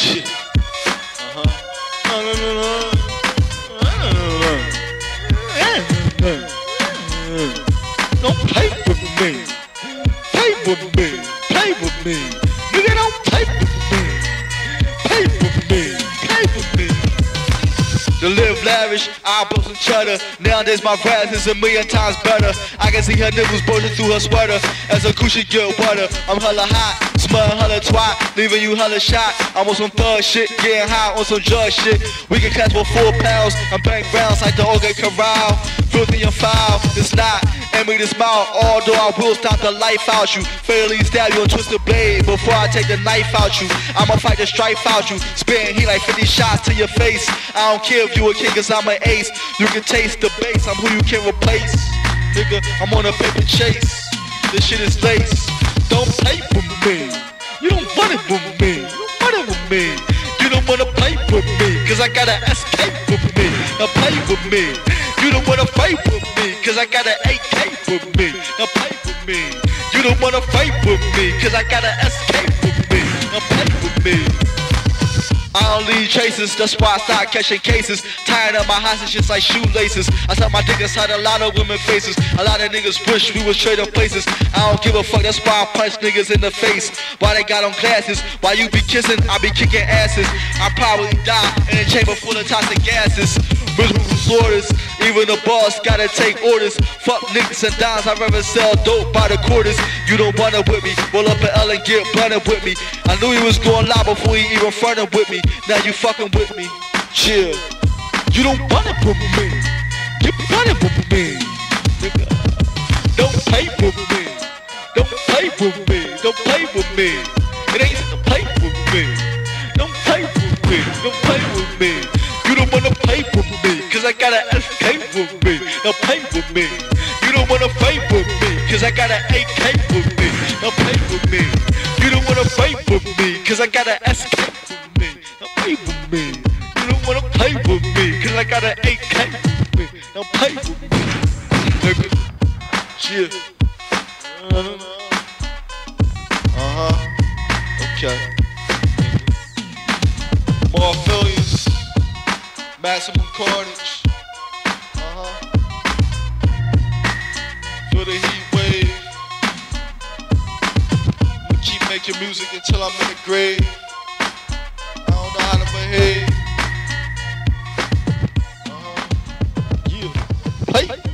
Shit. Uh-huh. Don't play with me. Play with me. Play with me. To live lavish, I blow some cheddar. Nowadays my rap is a million times better. I can see her nipples bulging through her sweater as a cushion get wetter. I'm hella hot, smelling hella twat, leaving you hella shot. I'm on some thug shit, getting high on some drug shit. We can catch for four pounds. I'm bang rounds like the O.K. Corral. Filthy and foul, it's not. Me to smile, although I will stop the life out you. Fairly stab you and twist the blade before I take the knife out you. I'ma fight the strife out you. Spitting heat like 50 shots to your face. I don't care if you a king, cause I'm an ace. You can taste the bass, I'm who you can replace. Nigga, I'm on a paper chase. This shit is lace. Don't play with me. You don't want it with me. You want it with me. You don't wanna play with me, cause I gotta escape with me. Now play with me. You don't wanna fight with me, cause I got an AK with me. Now play with me. You don't wanna fight with me, cause I got an escape with me. Now play with me. I don't leave traces, that's why I start catching cases. Tired of my hostages like shoelaces. I saw my dick inside a lot of women faces. A lot of niggas wish we was trading places. I don't give a fuck, that's why I punch niggas in the face. Why they got on glasses? Why you be kissing? I be kicking asses. I probably die in a chamber full of toxic gases. Even the boss gotta take orders. Fuck niggas and dimes, I'd rather sell dope by the quarters. You don't wanna with me. Roll up an L and get blunted with me. I knew he was going live before he even fronted with me. Now you fucking with me. Chill. You don't wanna with me. Get blunted with me. Nigga. Don't play with me. Don't play with me. Don't play with me. It ain't to play with me. Don't play with me. Don't play with me. Now play with me. You don't wanna fight with me, cause I got an AK with me. Now play with me. You don't wanna fight with me, cause I got an escape with me. Now play with me. You don't wanna play with me, cause I got an AK with me. Now play with me. Nigga. Yeah. Uh-huh. Okay. More affiliates. Maximum carnage. Uh-huh. Feel the heat wave. I'm keep making music until I'm in the grave. I don't know how to behave. Uh-huh. Yeah. Hey.